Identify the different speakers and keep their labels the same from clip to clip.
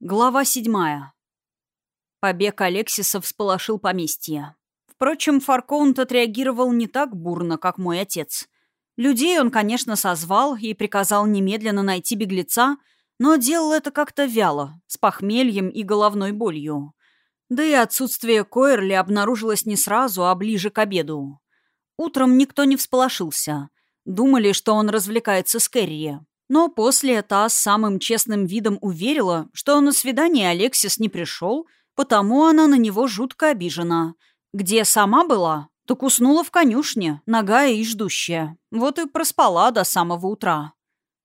Speaker 1: Глава седьмая. Побег Алексиса всполошил поместье. Впрочем, Фаркоунт отреагировал не так бурно, как мой отец. Людей он, конечно, созвал и приказал немедленно найти беглеца, но делал это как-то вяло, с похмельем и головной болью. Да и отсутствие Койерли обнаружилось не сразу, а ближе к обеду. Утром никто не всполошился. Думали, что он развлекается с Кэрри. Но после та с самым честным видом уверила, что на свидание Алексис не пришел, потому она на него жутко обижена. Где сама была, так уснула в конюшне, ногая и ждущая. Вот и проспала до самого утра.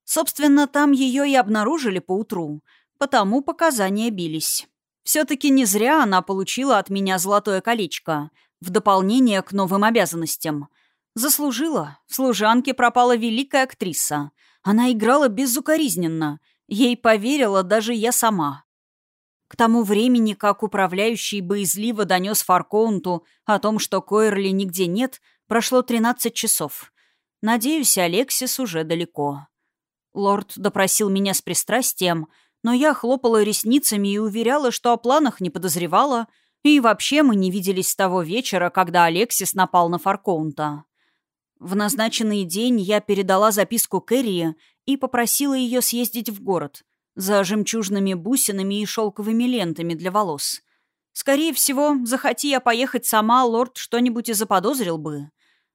Speaker 1: Собственно, там ее и обнаружили поутру, потому показания бились. Все-таки не зря она получила от меня золотое колечко, в дополнение к новым обязанностям. Заслужила. В служанке пропала великая актриса — она играла безукоризненно. Ей поверила даже я сама. К тому времени, как управляющий боязливо донес Фаркоунту о том, что Койерли нигде нет, прошло 13 часов. Надеюсь, Алексис уже далеко. Лорд допросил меня с пристрастием, но я хлопала ресницами и уверяла, что о планах не подозревала, и вообще мы не виделись с того вечера, когда Алексис напал на Фаркоунта. В назначенный день я передала записку Кэрри и попросила ее съездить в город за жемчужными бусинами и шелковыми лентами для волос. Скорее всего, захоти я поехать сама, лорд что-нибудь и заподозрил бы.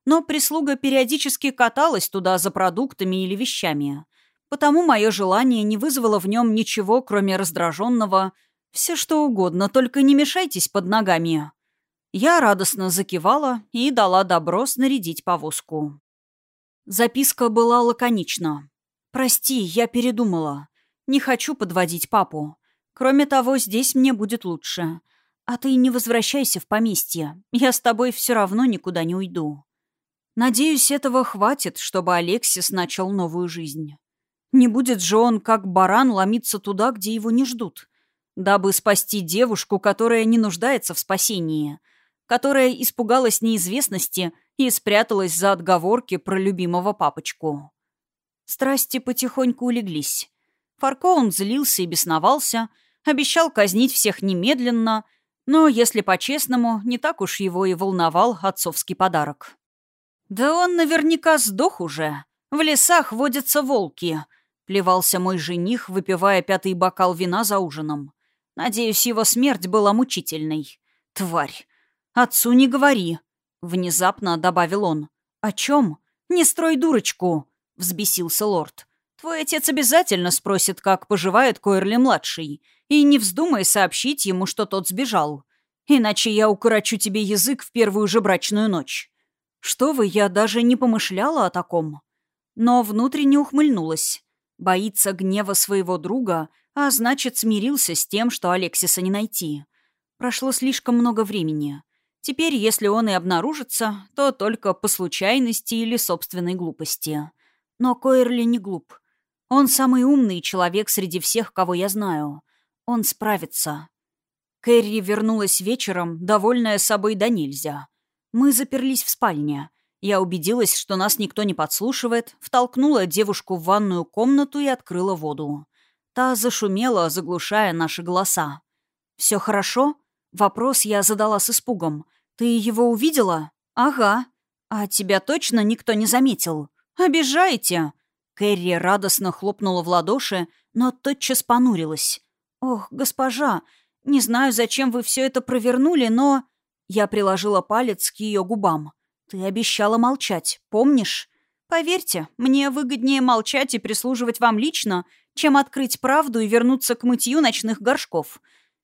Speaker 1: Но прислуга периодически каталась туда за продуктами или вещами. Потому мое желание не вызвало в нем ничего, кроме раздраженного «все что угодно, только не мешайтесь под ногами». Я радостно закивала и дала добро снарядить повозку. Записка была лаконична. «Прости, я передумала. Не хочу подводить папу. Кроме того, здесь мне будет лучше. А ты не возвращайся в поместье. Я с тобой все равно никуда не уйду. Надеюсь, этого хватит, чтобы Алексис начал новую жизнь. Не будет же он, как баран, ломиться туда, где его не ждут, дабы спасти девушку, которая не нуждается в спасении» которая испугалась неизвестности и спряталась за отговорки про любимого папочку. Страсти потихоньку улеглись. Фаркоун злился и бесновался, обещал казнить всех немедленно, но, если по-честному, не так уж его и волновал отцовский подарок. «Да он наверняка сдох уже. В лесах водятся волки», — плевался мой жених, выпивая пятый бокал вина за ужином. «Надеюсь, его смерть была мучительной. Тварь. «Отцу не говори», — внезапно добавил он. «О чем? Не строй дурочку», — взбесился лорд. «Твой отец обязательно спросит, как поживает Койерли-младший, и не вздумай сообщить ему, что тот сбежал. Иначе я укорочу тебе язык в первую же брачную ночь». «Что вы, я даже не помышляла о таком». Но внутренне ухмыльнулась. Боится гнева своего друга, а значит, смирился с тем, что Алексиса не найти. Прошло слишком много времени. Теперь, если он и обнаружится, то только по случайности или собственной глупости. Но Койерли не глуп. Он самый умный человек среди всех, кого я знаю. Он справится. Кэрри вернулась вечером, довольная собой да нельзя. Мы заперлись в спальне. Я убедилась, что нас никто не подслушивает, втолкнула девушку в ванную комнату и открыла воду. Та зашумела, заглушая наши голоса. «Все хорошо?» Вопрос я задала с испугом — «Ты его увидела?» «Ага. А тебя точно никто не заметил?» «Обижаете!» Кэрри радостно хлопнула в ладоши, но тотчас понурилась. «Ох, госпожа, не знаю, зачем вы все это провернули, но...» Я приложила палец к ее губам. «Ты обещала молчать, помнишь?» «Поверьте, мне выгоднее молчать и прислуживать вам лично, чем открыть правду и вернуться к мытью ночных горшков.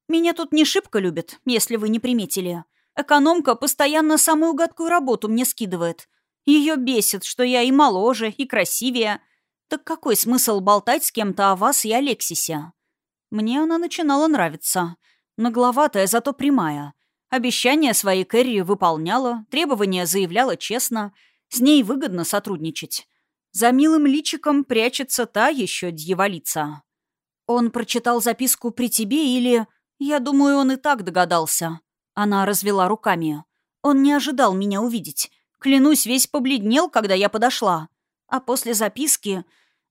Speaker 1: Меня тут не шибко любят, если вы не приметили. Экономка постоянно самую гадкую работу мне скидывает. Ее бесит, что я и моложе, и красивее. Так какой смысл болтать с кем-то о вас и Алексисе? Мне она начинала нравиться. Нагловатая, зато прямая. Обещания своей Кэрри выполняла, требования заявляла честно. С ней выгодно сотрудничать. За милым личиком прячется та еще дьяволица. Он прочитал записку при тебе или... Я думаю, он и так догадался. Она развела руками. Он не ожидал меня увидеть. Клянусь, весь побледнел, когда я подошла. А после записки...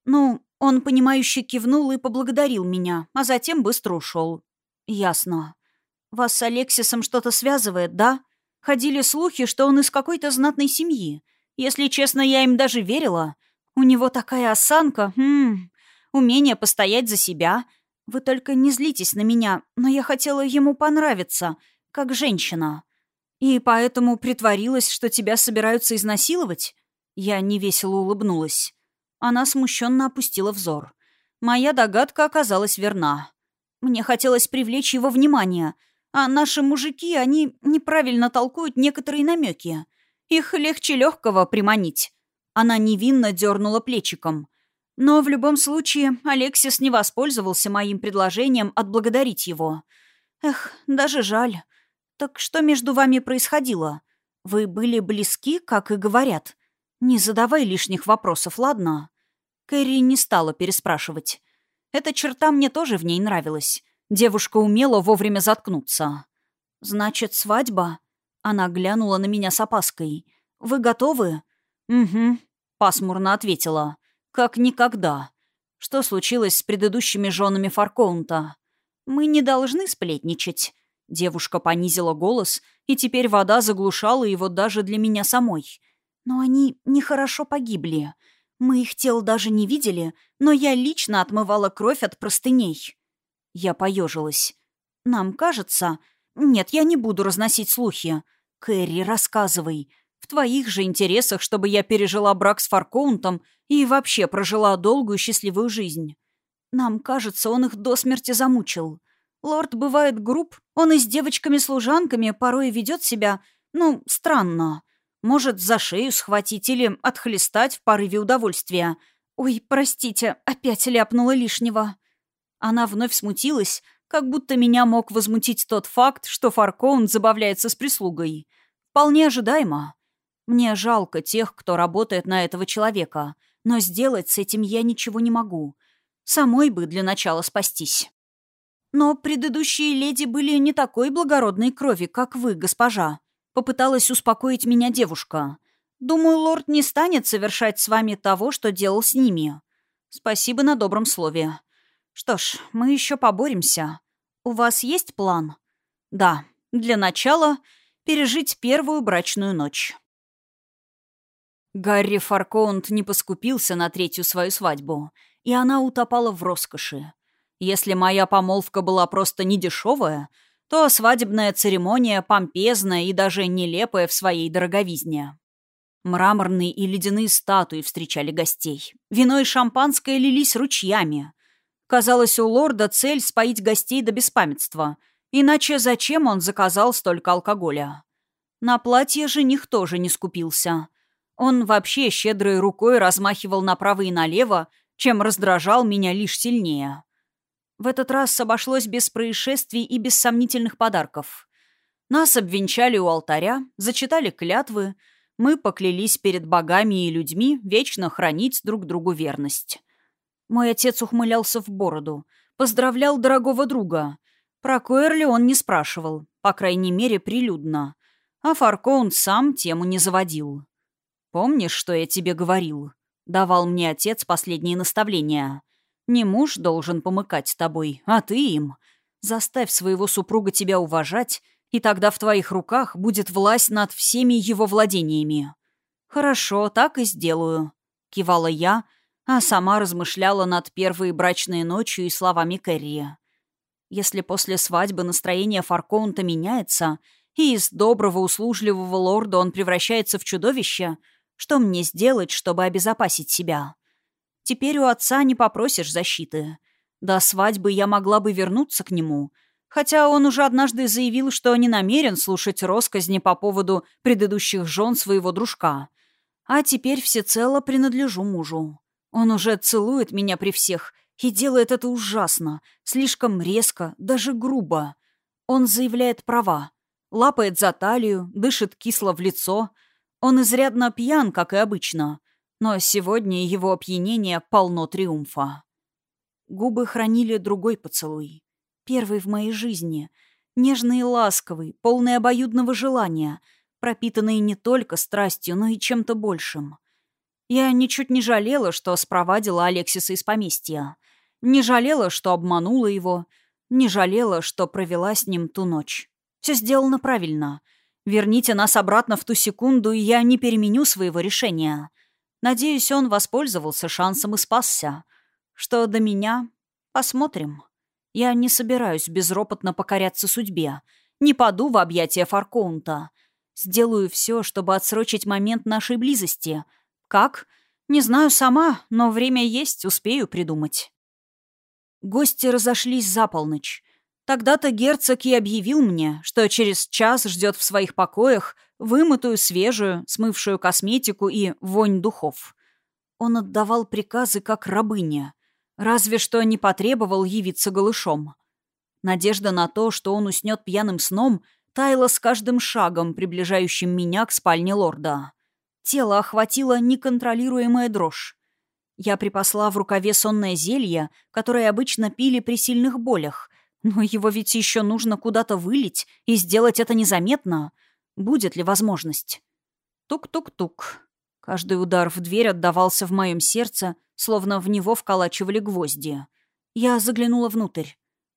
Speaker 1: Ну, Он, понимающе кивнул и поблагодарил меня, а затем быстро ушел. «Ясно. Вас с Алексисом что-то связывает, да? Ходили слухи, что он из какой-то знатной семьи. Если честно, я им даже верила. У него такая осанка, хм, умение постоять за себя. Вы только не злитесь на меня, но я хотела ему понравиться, как женщина. И поэтому притворилась, что тебя собираются изнасиловать?» Я невесело улыбнулась. Она смущенно опустила взор. Моя догадка оказалась верна. Мне хотелось привлечь его внимание, а наши мужики, они неправильно толкуют некоторые намеки. Их легче легкого приманить. Она невинно дернула плечиком. Но в любом случае Алексис не воспользовался моим предложением отблагодарить его. Эх, даже жаль. Так что между вами происходило? Вы были близки, как и говорят? «Не задавай лишних вопросов, ладно?» Кэрри не стала переспрашивать. Эта черта мне тоже в ней нравилась. Девушка умела вовремя заткнуться. «Значит, свадьба?» Она глянула на меня с опаской. «Вы готовы?» «Угу», — пасмурно ответила. «Как никогда. Что случилось с предыдущими женами Фаркоунта?» «Мы не должны сплетничать». Девушка понизила голос, и теперь вода заглушала его даже для меня самой. Но они нехорошо погибли. Мы их тел даже не видели, но я лично отмывала кровь от простыней. Я поежилась. Нам кажется... Нет, я не буду разносить слухи. Кэрри, рассказывай. В твоих же интересах, чтобы я пережила брак с Фаркоунтом и вообще прожила долгую счастливую жизнь. Нам кажется, он их до смерти замучил. Лорд бывает груб, он и с девочками-служанками порой ведет себя, ну, странно. Может, за шею схватить или отхлестать в порыве удовольствия. «Ой, простите, опять ляпнула лишнего». Она вновь смутилась, как будто меня мог возмутить тот факт, что Фаркоун забавляется с прислугой. Вполне ожидаемо. Мне жалко тех, кто работает на этого человека, но сделать с этим я ничего не могу. Самой бы для начала спастись. Но предыдущие леди были не такой благородной крови, как вы, госпожа. Попыталась успокоить меня девушка. «Думаю, лорд не станет совершать с вами того, что делал с ними. Спасибо на добром слове. Что ж, мы еще поборемся. У вас есть план?» «Да. Для начала пережить первую брачную ночь». Гарри Фаркоунт не поскупился на третью свою свадьбу, и она утопала в роскоши. Если моя помолвка была просто недешевая, то свадебная церемония помпезная и даже нелепая в своей дороговизне. Мраморные и ледяные статуи встречали гостей. Вино и шампанское лились ручьями. Казалось, у лорда цель споить гостей до беспамятства. Иначе зачем он заказал столько алкоголя? На платье жених тоже не скупился. Он вообще щедрой рукой размахивал направо и налево, чем раздражал меня лишь сильнее. В этот раз обошлось без происшествий и без сомнительных подарков. Нас обвенчали у алтаря, зачитали клятвы, мы поклялись перед богами и людьми вечно хранить друг другу верность. Мой отец ухмылялся в бороду, поздравлял дорогого друга. Про Койерли он не спрашивал, по крайней мере, прилюдно. А Фаркоун сам тему не заводил. «Помнишь, что я тебе говорил?» — давал мне отец последние наставления — не муж должен помыкать тобой, а ты им. Заставь своего супруга тебя уважать, и тогда в твоих руках будет власть над всеми его владениями». «Хорошо, так и сделаю», — кивала я, а сама размышляла над первой брачной ночью и словами Кэрри. «Если после свадьбы настроение Фаркоунта меняется, и из доброго услужливого лорда он превращается в чудовище, что мне сделать, чтобы обезопасить себя?» Теперь у отца не попросишь защиты. До свадьбы я могла бы вернуться к нему, хотя он уже однажды заявил, что не намерен слушать росказни по поводу предыдущих жен своего дружка. А теперь всецело принадлежу мужу. Он уже целует меня при всех и делает это ужасно, слишком резко, даже грубо. Он заявляет права, лапает за талию, дышит кисло в лицо. Он изрядно пьян, как и обычно — но сегодня его опьянение полно триумфа. Губы хранили другой поцелуй. Первый в моей жизни. Нежный и ласковый, полный обоюдного желания, пропитанный не только страстью, но и чем-то большим. Я ничуть не жалела, что спровадила Алексиса из поместья. Не жалела, что обманула его. Не жалела, что провела с ним ту ночь. Все сделано правильно. Верните нас обратно в ту секунду, и я не переменю своего решения. Надеюсь, он воспользовался шансом и спасся. Что до меня, посмотрим. Я не собираюсь безропотно покоряться судьбе. Не паду в объятия Фаркоунта. Сделаю все, чтобы отсрочить момент нашей близости. Как? Не знаю сама, но время есть, успею придумать. Гости разошлись за полночь. Тогда-то герцог и объявил мне, что через час ждет в своих покоях вымытую, свежую, смывшую косметику и вонь духов. Он отдавал приказы как рабыня, разве что не потребовал явиться голышом. Надежда на то, что он уснет пьяным сном, таяла с каждым шагом, приближающим меня к спальне лорда. Тело охватило неконтролируемая дрожь. Я припасла в рукаве сонное зелье, которое обычно пили при сильных болях, но его ведь еще нужно куда-то вылить и сделать это незаметно. Будет ли возможность? Тук-тук-тук. Каждый удар в дверь отдавался в моем сердце, словно в него вколачивали гвозди. Я заглянула внутрь.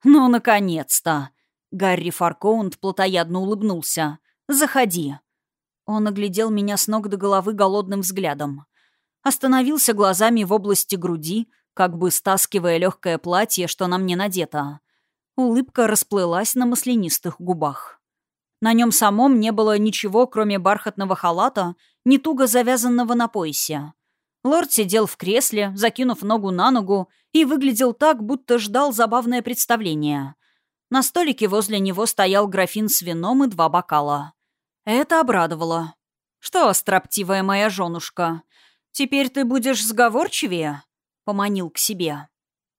Speaker 1: «Ну, наконец-то!» Гарри Фаркоунд плотоядно улыбнулся. «Заходи». Он оглядел меня с ног до головы голодным взглядом. Остановился глазами в области груди, как бы стаскивая легкое платье, что на мне надето. Улыбка расплылась на маслянистых губах. На нем самом не было ничего, кроме бархатного халата, не туго завязанного на поясе. Лорд сидел в кресле, закинув ногу на ногу, и выглядел так, будто ждал забавное представление. На столике возле него стоял графин с вином и два бокала. Это обрадовало. «Что, строптивая моя женушка, теперь ты будешь сговорчивее?» — поманил к себе.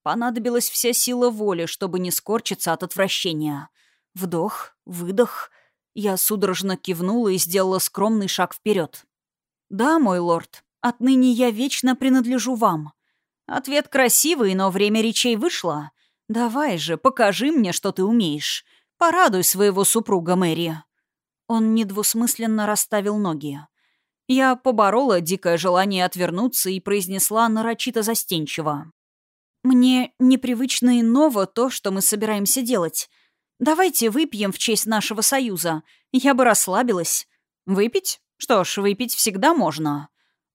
Speaker 1: Понадобилась вся сила воли, чтобы не скорчиться от отвращения. Вдох, выдох. Я судорожно кивнула и сделала скромный шаг вперед. «Да, мой лорд, отныне я вечно принадлежу вам». Ответ красивый, но время речей вышло. Давай же, покажи мне, что ты умеешь. Порадуй своего супруга Мэри». Он недвусмысленно расставил ноги. Я поборола дикое желание отвернуться и произнесла нарочито застенчиво. «Мне непривычно и ново то, что мы собираемся делать. Давайте выпьем в честь нашего союза. Я бы расслабилась. Выпить? Что ж, выпить всегда можно».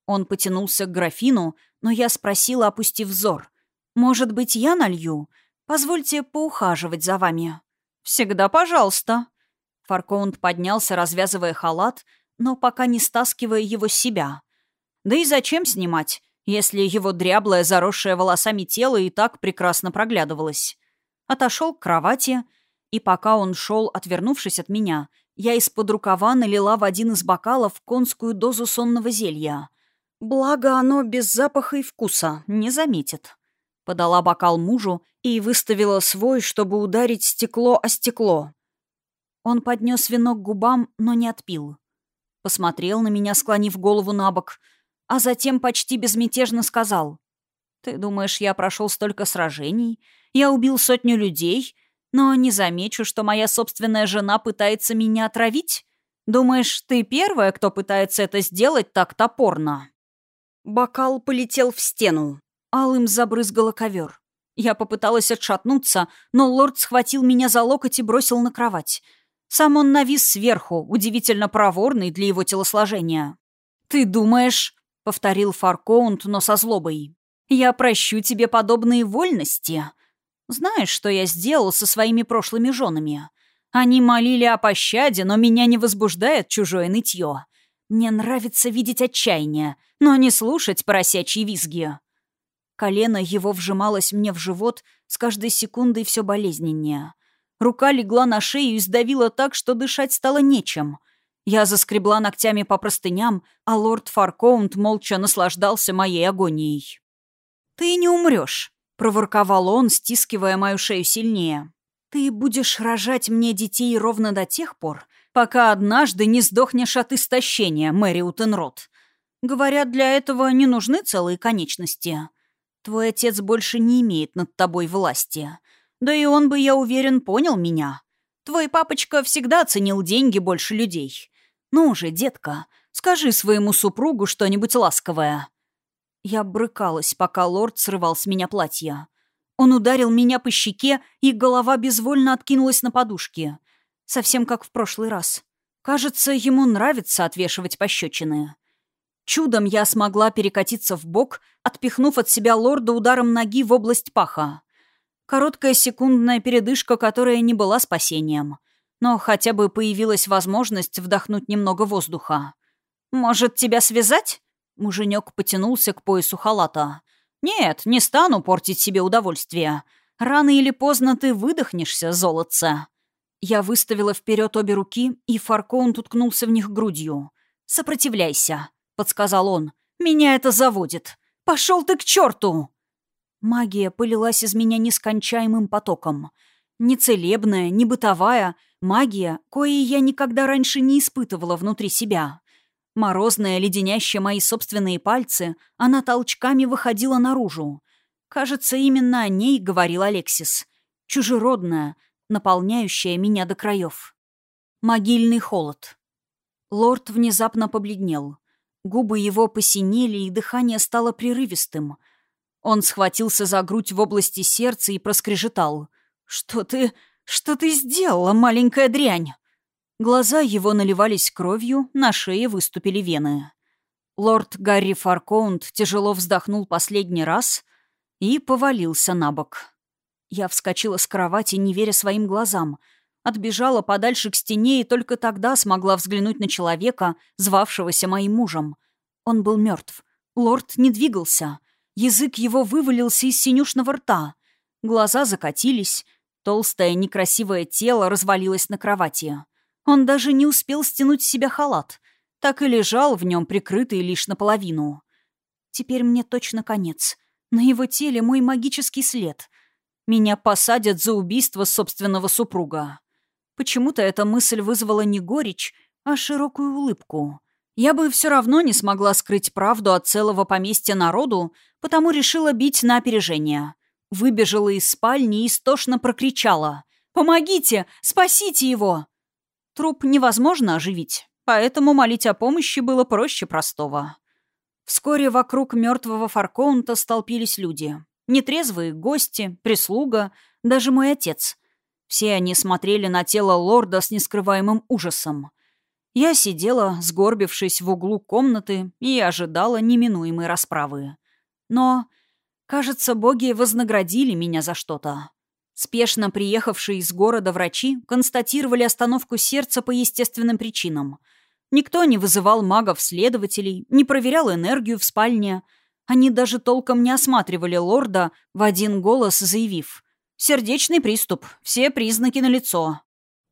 Speaker 1: Он потянулся к графину, но я спросила, опустив взор. «Может быть, я налью? Позвольте поухаживать за вами». «Всегда пожалуйста». Фаркоунд поднялся, развязывая халат, но пока не стаскивая его с себя. Да и зачем снимать? Если его дряблое, заросшее волосами тело и так прекрасно проглядывалось. Отошел к кровати, и пока он шел, отвернувшись от меня, я из-под рукава налила в один из бокалов конскую дозу сонного зелья. Благо оно без запаха и вкуса, не заметит. Подала бокал мужу и выставила свой, чтобы ударить стекло о стекло. Он поднес вино к губам, но не отпил. Посмотрел на меня, склонив голову на бок — а затем почти безмятежно сказал. «Ты думаешь, я прошел столько сражений? Я убил сотню людей, но не замечу, что моя собственная жена пытается меня отравить? Думаешь, ты первая, кто пытается это сделать так топорно?» Бокал полетел в стену. Алым забрызгало ковер. Я попыталась отшатнуться, но лорд схватил меня за локоть и бросил на кровать. Сам он навис сверху, удивительно проворный для его телосложения. «Ты думаешь...» — повторил Фаркоунт, но со злобой. «Я прощу тебе подобные вольности. Знаешь, что я сделал со своими прошлыми женами? Они молили о пощаде, но меня не возбуждает чужое нытье. Мне нравится видеть отчаяние, но не слушать поросячьи визги». Колено его вжималось мне в живот с каждой секундой все болезненнее. Рука легла на шею и сдавила так, что дышать стало нечем — я заскребла ногтями по простыням, а лорд Фаркоунт молча наслаждался моей агонией. «Ты не умрешь», — проворковал он, стискивая мою шею сильнее. «Ты будешь рожать мне детей ровно до тех пор, пока однажды не сдохнешь от истощения, Мэри Утенрот. Говорят, для этого не нужны целые конечности. Твой отец больше не имеет над тобой власти. Да и он бы, я уверен, понял меня. Твой папочка всегда ценил деньги больше людей. «Ну же, детка, скажи своему супругу что-нибудь ласковое». Я брыкалась, пока лорд срывал с меня платье. Он ударил меня по щеке, и голова безвольно откинулась на подушке. Совсем как в прошлый раз. Кажется, ему нравится отвешивать пощечины. Чудом я смогла перекатиться в бок, отпихнув от себя лорда ударом ноги в область паха. Короткая секундная передышка, которая не была спасением. Но хотя бы появилась возможность вдохнуть немного воздуха. «Может, тебя связать?» Муженек потянулся к поясу халата. «Нет, не стану портить себе удовольствие. Рано или поздно ты выдохнешься, золотце». Я выставила вперед обе руки, и Фаркоун уткнулся в них грудью. «Сопротивляйся», — подсказал он. «Меня это заводит. Пошел ты к черту!» Магия пылилась из меня нескончаемым потоком. Ни целебная, ни бытовая. Магия, коей я никогда раньше не испытывала внутри себя. Морозная, леденящая мои собственные пальцы, она толчками выходила наружу. Кажется, именно о ней говорил Алексис. Чужеродная, наполняющая меня до краев. Могильный холод. Лорд внезапно побледнел. Губы его посинели, и дыхание стало прерывистым. Он схватился за грудь в области сердца и проскрежетал. «Что ты... что ты сделала, маленькая дрянь?» Глаза его наливались кровью, на шее выступили вены. Лорд Гарри Фаркоунд тяжело вздохнул последний раз и повалился на бок. Я вскочила с кровати, не веря своим глазам. Отбежала подальше к стене и только тогда смогла взглянуть на человека, звавшегося моим мужем. Он был мертв. Лорд не двигался. Язык его вывалился из синюшного рта. Глаза закатились. Толстое некрасивое тело развалилось на кровати. Он даже не успел стянуть с себя халат. Так и лежал в нем, прикрытый лишь наполовину. Теперь мне точно конец. На его теле мой магический след. Меня посадят за убийство собственного супруга. Почему-то эта мысль вызвала не горечь, а широкую улыбку. Я бы все равно не смогла скрыть правду от целого поместья народу, потому решила бить на опережение. Выбежала из спальни и истошно прокричала. «Помогите! Спасите его!» Труп невозможно оживить, поэтому молить о помощи было проще простого. Вскоре вокруг мертвого Фаркоунта столпились люди. Нетрезвые гости, прислуга, даже мой отец. Все они смотрели на тело лорда с нескрываемым ужасом. Я сидела, сгорбившись в углу комнаты, и ожидала неминуемой расправы. Но, кажется, боги вознаградили меня за что-то. Спешно приехавшие из города врачи констатировали остановку сердца по естественным причинам. Никто не вызывал магов-следователей, не проверял энергию в спальне. Они даже толком не осматривали лорда, в один голос заявив «Сердечный приступ, все признаки налицо».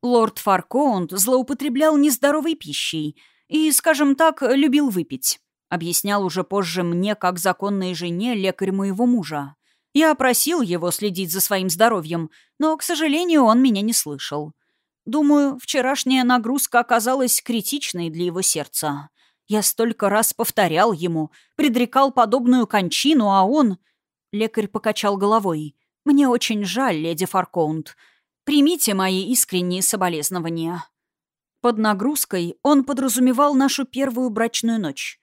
Speaker 1: Лорд Фаркоунд злоупотреблял нездоровой пищей и, скажем так, любил выпить. Объяснял уже позже мне, как законной жене, лекарь моего мужа. Я просил его следить за своим здоровьем, но, к сожалению, он меня не слышал. Думаю, вчерашняя нагрузка оказалась критичной для его сердца. Я столько раз повторял ему, предрекал подобную кончину, а он... Лекарь покачал головой. «Мне очень жаль, леди Фаркоунд. Примите мои искренние соболезнования». Под нагрузкой он подразумевал нашу первую брачную ночь.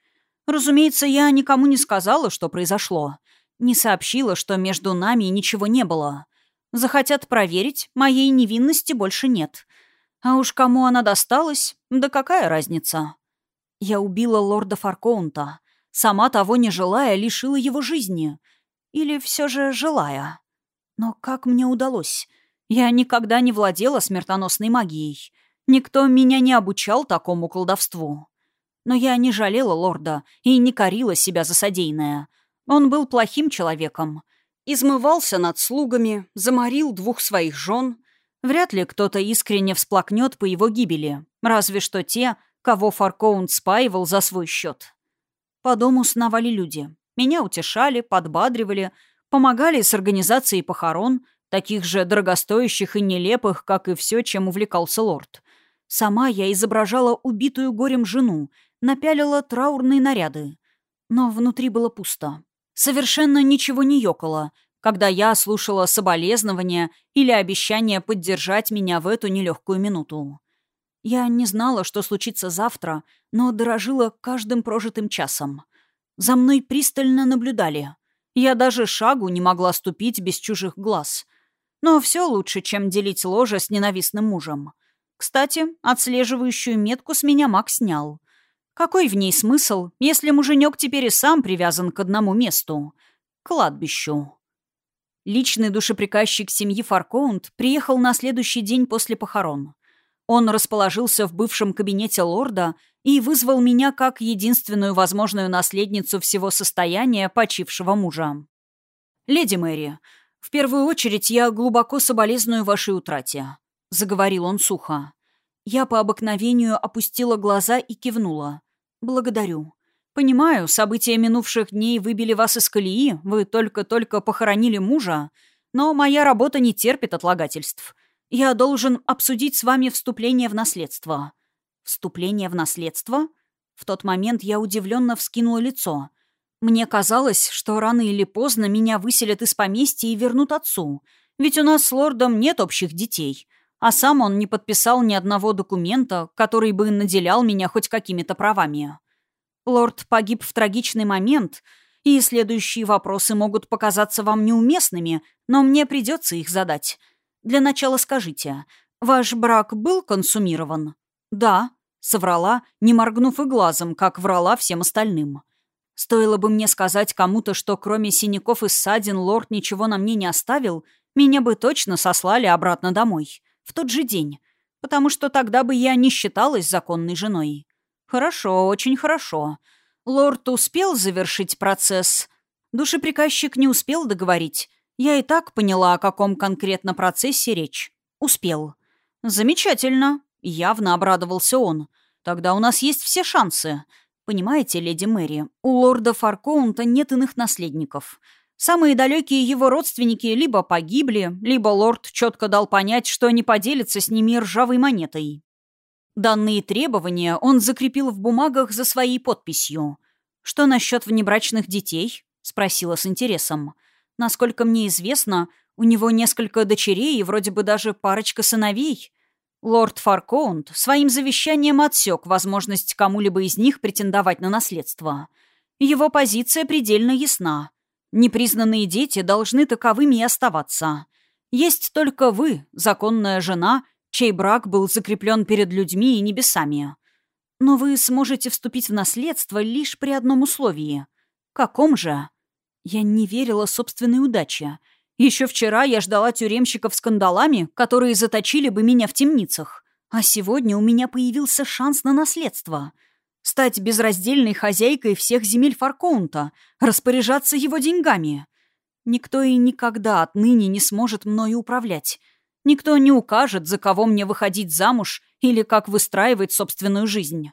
Speaker 1: Разумеется, я никому не сказала, что произошло. Не сообщила, что между нами ничего не было. Захотят проверить, моей невинности больше нет. А уж кому она досталась, да какая разница? Я убила лорда Фаркоунта. Сама того не желая, лишила его жизни. Или все же желая. Но как мне удалось? Я никогда не владела смертоносной магией. Никто меня не обучал такому колдовству. Но я не жалела лорда и не корила себя за содеянное. Он был плохим человеком. Измывался над слугами, заморил двух своих жен. Вряд ли кто-то искренне всплакнет по его гибели. Разве что те, кого Фаркоун спаивал за свой счет. По дому сновали люди. Меня утешали, подбадривали, помогали с организацией похорон, таких же дорогостоящих и нелепых, как и все, чем увлекался лорд. Сама я изображала убитую горем жену, напялила траурные наряды. Но внутри было пусто. Совершенно ничего не ёкало, когда я слушала соболезнования или обещания поддержать меня в эту нелегкую минуту. Я не знала, что случится завтра, но дорожила каждым прожитым часом. За мной пристально наблюдали. Я даже шагу не могла ступить без чужих глаз. Но все лучше, чем делить ложе с ненавистным мужем. Кстати, отслеживающую метку с меня Мак снял. Какой в ней смысл, если муженек теперь и сам привязан к одному месту? Кладбищу. Личный душеприказчик семьи Фаркоунд приехал на следующий день после похорон. Он расположился в бывшем кабинете лорда и вызвал меня как единственную возможную наследницу всего состояния почившего мужа. «Леди Мэри, в первую очередь я глубоко соболезную вашей утрате», — заговорил он сухо. Я по обыкновению опустила глаза и кивнула. «Благодарю. Понимаю, события минувших дней выбили вас из колеи, вы только-только похоронили мужа, но моя работа не терпит отлагательств. Я должен обсудить с вами вступление в наследство». «Вступление в наследство?» В тот момент я удивленно вскинула лицо. Мне казалось, что рано или поздно меня выселят из поместья и вернут отцу. Ведь у нас с лордом нет общих детей. А сам он не подписал ни одного документа, который бы наделял меня хоть какими-то правами. Лорд погиб в трагичный момент, и следующие вопросы могут показаться вам неуместными, но мне придется их задать. Для начала скажите, ваш брак был консумирован? Да, соврала, не моргнув и глазом, как врала всем остальным. Стоило бы мне сказать кому-то, что кроме синяков и ссадин лорд ничего на мне не оставил, меня бы точно сослали обратно домой. В тот же день. Потому что тогда бы я не считалась законной женой. Хорошо, очень хорошо. Лорд успел завершить процесс. Душеприказчик не успел договорить. Я и так поняла, о каком конкретно процессе речь. Успел. Замечательно. Явно обрадовался он. Тогда у нас есть все шансы. Понимаете, леди Мэри, у лорда Фаркоунта нет иных наследников. Самые далекие его родственники либо погибли, либо лорд четко дал понять, что не поделится с ними ржавой монетой. Данные требования он закрепил в бумагах за своей подписью. «Что насчет внебрачных детей?» — спросила с интересом. Насколько мне известно, у него несколько дочерей и вроде бы даже парочка сыновей. Лорд Фаркоунд своим завещанием отсек возможность кому-либо из них претендовать на наследство. Его позиция предельно ясна. Непризнанные дети должны таковыми и оставаться. Есть только вы, законная жена, чей брак был закреплен перед людьми и небесами. Но вы сможете вступить в наследство лишь при одном условии. Каком же? Я не верила собственной удаче. Еще вчера я ждала тюремщиков с кандалами, которые заточили бы меня в темницах. А сегодня у меня появился шанс на наследство. Стать безраздельной хозяйкой всех земель Фаркоунта, распоряжаться его деньгами. Никто и никогда отныне не сможет мною управлять. Никто не укажет, за кого мне выходить замуж или как выстраивать собственную жизнь.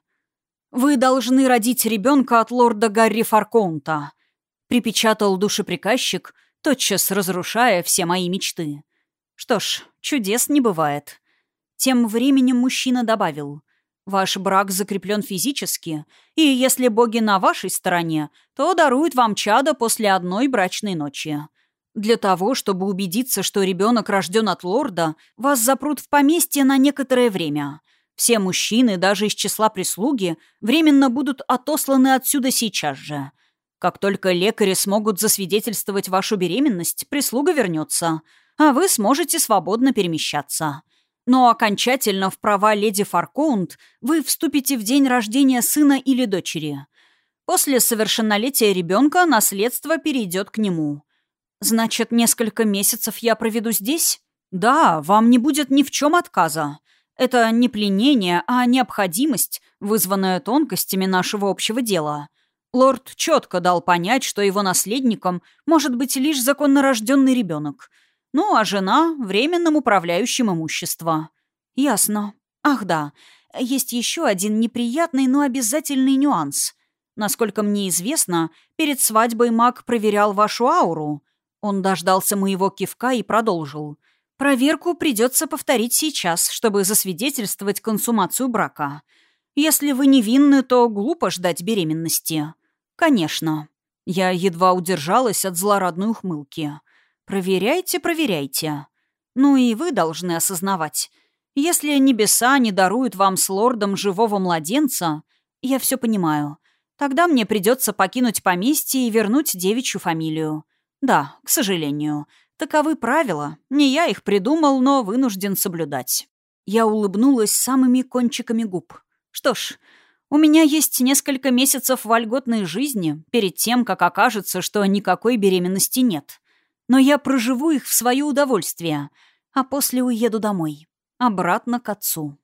Speaker 1: Вы должны родить ребенка от лорда Гарри Фаркоунта припечатал душеприказчик, тотчас разрушая все мои мечты. Что ж, чудес не бывает. Тем временем мужчина добавил. «Ваш брак закреплен физически, и если боги на вашей стороне, то даруют вам чадо после одной брачной ночи. Для того, чтобы убедиться, что ребенок рожден от лорда, вас запрут в поместье на некоторое время. Все мужчины, даже из числа прислуги, временно будут отосланы отсюда сейчас же. Как только лекари смогут засвидетельствовать вашу беременность, прислуга вернется, а вы сможете свободно перемещаться. Но окончательно в права леди Фаркоунд вы вступите в день рождения сына или дочери. После совершеннолетия ребенка наследство перейдет к нему. Значит, несколько месяцев я проведу здесь? Да, вам не будет ни в чем отказа. Это не пленение, а необходимость, вызванная тонкостями нашего общего дела. Лорд четко дал понять, что его наследником может быть лишь законно рожденный ребенок. Ну, а жена — временным управляющим имущества. Ясно. Ах да, есть еще один неприятный, но обязательный нюанс. Насколько мне известно, перед свадьбой маг проверял вашу ауру. Он дождался моего кивка и продолжил. Проверку придется повторить сейчас, чтобы засвидетельствовать консумацию брака. Если вы невинны, то глупо ждать беременности. «Конечно». Я едва удержалась от злорадной ухмылки. «Проверяйте, проверяйте. Ну и вы должны осознавать. Если небеса не даруют вам с лордом живого младенца, я все понимаю. Тогда мне придется покинуть поместье и вернуть девичью фамилию. Да, к сожалению. Таковы правила. Не я их придумал, но вынужден соблюдать. Я улыбнулась самыми кончиками губ. Что ж, у меня есть несколько месяцев вольготной жизни перед тем, как окажется, что никакой беременности нет. Но я проживу их в свое удовольствие, а после уеду домой. Обратно к отцу.